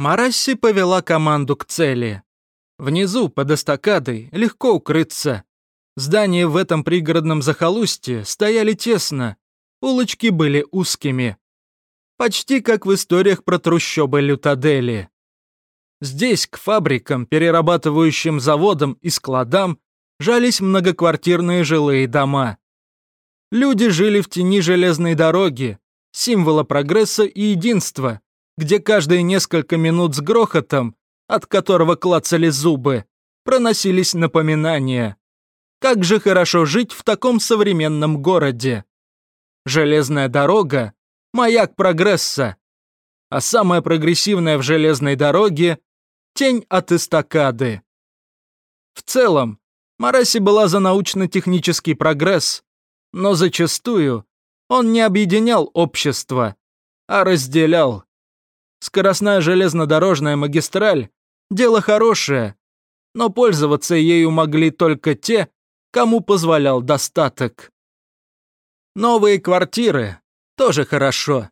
Марасси повела команду к цели. Внизу, под эстакадой, легко укрыться. Здания в этом пригородном захолустье стояли тесно, улочки были узкими. Почти как в историях про трущобы Лютадели. Здесь к фабрикам, перерабатывающим заводам и складам жались многоквартирные жилые дома. Люди жили в тени железной дороги, символа прогресса и единства, где каждые несколько минут с грохотом, от которого клацали зубы, проносились напоминания. Как же хорошо жить в таком современном городе. Железная дорога – маяк прогресса. А самая прогрессивная в железной дороге – тень от эстакады. В целом, Мараси была за научно-технический прогресс, но зачастую он не объединял общество, а разделял. Скоростная железнодорожная магистраль – дело хорошее, но пользоваться ею могли только те, кому позволял достаток. Новые квартиры – тоже хорошо.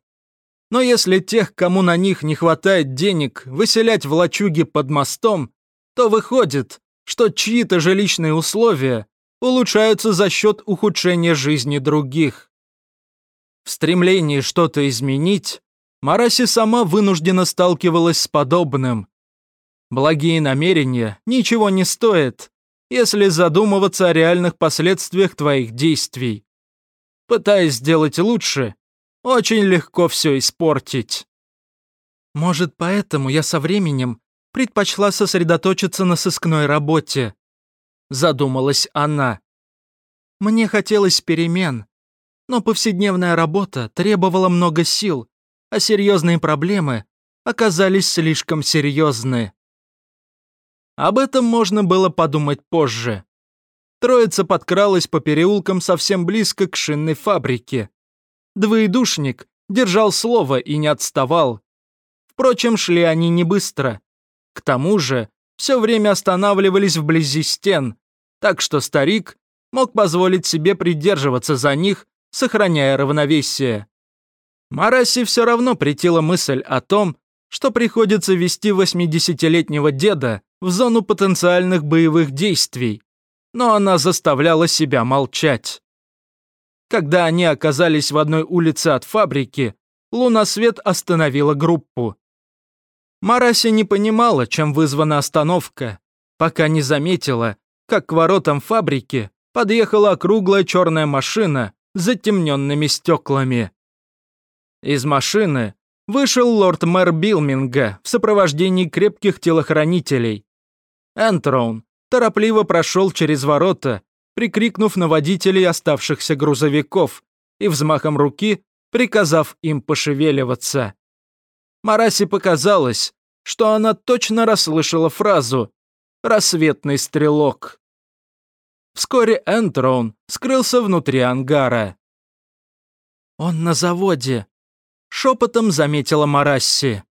Но если тех, кому на них не хватает денег, выселять в лачуги под мостом, то выходит, что чьи-то жилищные условия улучшаются за счет ухудшения жизни других. В стремлении что-то изменить, Мараси сама вынуждена сталкивалась с подобным. Благие намерения ничего не стоят, если задумываться о реальных последствиях твоих действий. Пытаясь сделать лучше, очень легко все испортить. Может, поэтому я со временем предпочла сосредоточиться на сыскной работе. Задумалась она. Мне хотелось перемен, но повседневная работа требовала много сил, а серьезные проблемы оказались слишком серьезны. Об этом можно было подумать позже. Троица подкралась по переулкам совсем близко к шинной фабрике. Двоедушник держал слово и не отставал. Впрочем, шли они не быстро. К тому же, все время останавливались вблизи стен, так что старик мог позволить себе придерживаться за них, сохраняя равновесие. Мараси все равно претила мысль о том, что приходится вести 80-летнего деда в зону потенциальных боевых действий, но она заставляла себя молчать. Когда они оказались в одной улице от фабрики, Лунасвет остановила группу. Мараси не понимала, чем вызвана остановка, пока не заметила, как к воротам фабрики подъехала округлая черная машина с затемненными стеклами. Из машины вышел лорд-мэр Билминга в сопровождении крепких телохранителей. Энтроун торопливо прошел через ворота, прикрикнув на водителей оставшихся грузовиков и взмахом руки приказав им пошевеливаться. Мараси показалось, что она точно расслышала фразу «рассветный стрелок». Вскоре Энтроун скрылся внутри ангара. «Он на заводе», — шепотом заметила Марасси.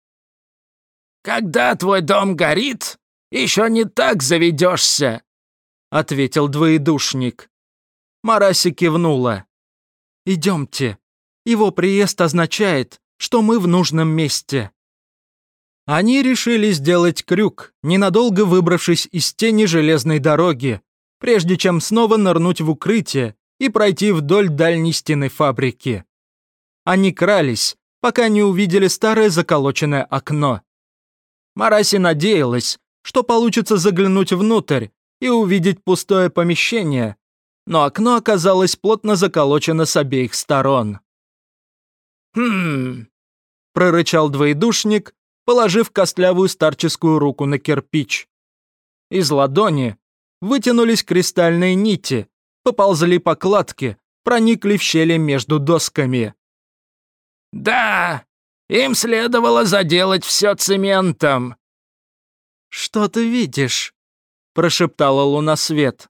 «Когда твой дом горит, еще не так заведешься», — ответил двоедушник. Мараси кивнула. «Идемте. Его приезд означает, что мы в нужном месте». Они решили сделать крюк, ненадолго выбравшись из тени железной дороги, прежде чем снова нырнуть в укрытие и пройти вдоль дальней стены фабрики. Они крались, пока не увидели старое заколоченное окно. Мараси надеялась, что получится заглянуть внутрь и увидеть пустое помещение, но окно оказалось плотно заколочено с обеих сторон. «Хм...» — прорычал двоедушник, положив костлявую старческую руку на кирпич. Из ладони вытянулись кристальные нити, поползли по кладке, проникли в щели между досками. «Да, им следовало заделать все цементом». «Что ты видишь?» – прошептала лунасвет.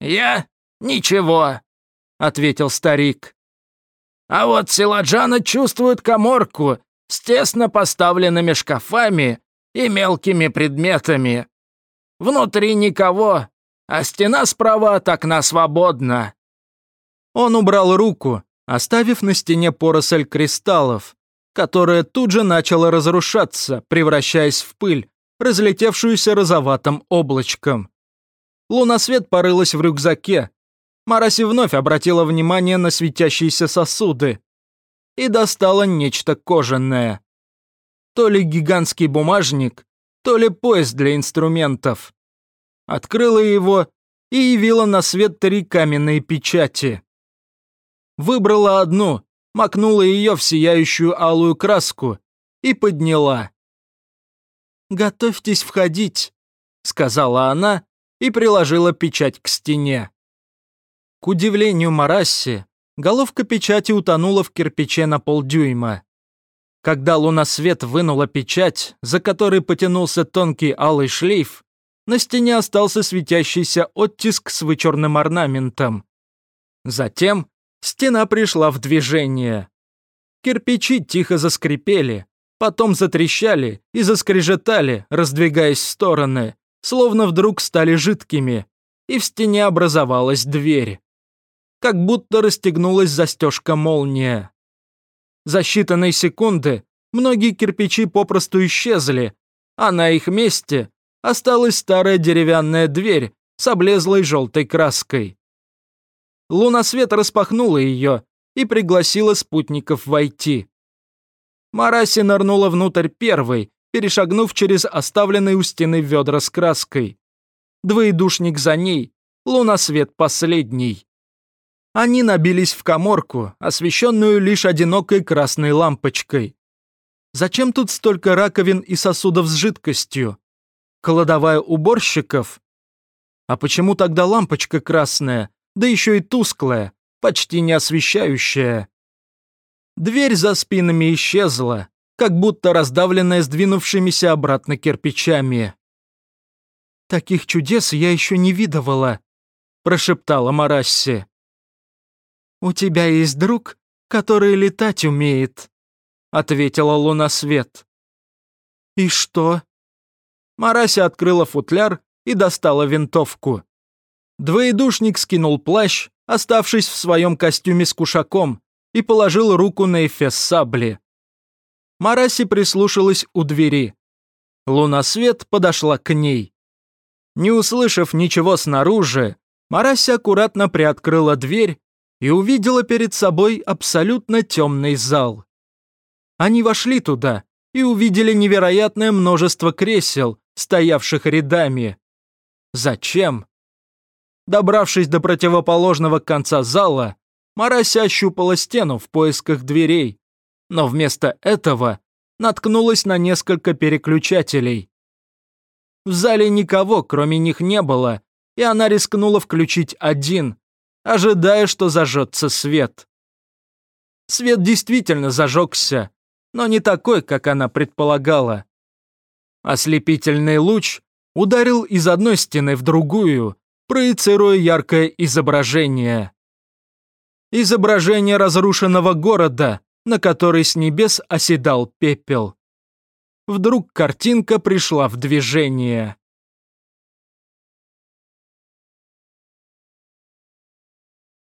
«Я? Ничего», – ответил старик. А вот Силаджана чувствует коморку с тесно поставленными шкафами и мелкими предметами. Внутри никого, а стена справа от окна свободна». Он убрал руку, оставив на стене поросль кристаллов, которое тут же начало разрушаться, превращаясь в пыль, разлетевшуюся розоватым облачком. Лунасвет порылась в рюкзаке. Мараси вновь обратила внимание на светящиеся сосуды и достала нечто кожаное. То ли гигантский бумажник, то ли пояс для инструментов. Открыла его и явила на свет три каменные печати. Выбрала одну, макнула ее в сияющую алую краску и подняла. «Готовьтесь входить», — сказала она и приложила печать к стене. К удивлению Марасси, головка печати утонула в кирпиче на полдюйма. Когда лунасвет вынула печать, за которой потянулся тонкий алый шлейф, на стене остался светящийся оттиск с вычурным орнаментом. Затем стена пришла в движение. Кирпичи тихо заскрипели, потом затрещали и заскрежетали, раздвигаясь в стороны, словно вдруг стали жидкими, и в стене образовалась дверь. Как будто расстегнулась застежка молния. За считанные секунды многие кирпичи попросту исчезли, а на их месте осталась старая деревянная дверь с облезлой желтой краской. Лунасвет распахнула ее и пригласила спутников войти. Мараси нырнула внутрь первой, перешагнув через оставленные у стены ведра с краской. Двоедушник за ней, лунасвет последний. Они набились в коморку, освещенную лишь одинокой красной лампочкой. Зачем тут столько раковин и сосудов с жидкостью? Кладовая уборщиков? А почему тогда лампочка красная, да еще и тусклая, почти не освещающая? Дверь за спинами исчезла, как будто раздавленная сдвинувшимися обратно кирпичами. «Таких чудес я еще не видывала», – прошептала Марасси. «У тебя есть друг, который летать умеет», – ответила Лунасвет. «И что?» Марася открыла футляр и достала винтовку. Двоедушник скинул плащ, оставшись в своем костюме с кушаком, и положил руку на эфес сабли. Мараси прислушалась у двери. Лунасвет подошла к ней. Не услышав ничего снаружи, Мараси аккуратно приоткрыла дверь и увидела перед собой абсолютно темный зал. Они вошли туда и увидели невероятное множество кресел, стоявших рядами. Зачем? Добравшись до противоположного конца зала, Марася ощупала стену в поисках дверей, но вместо этого наткнулась на несколько переключателей. В зале никого, кроме них, не было, и она рискнула включить один, ожидая, что зажжется свет. Свет действительно зажегся, но не такой, как она предполагала. Ослепительный луч ударил из одной стены в другую, проецируя яркое изображение изображение разрушенного города, на который с небес оседал пепел. Вдруг картинка пришла в движение.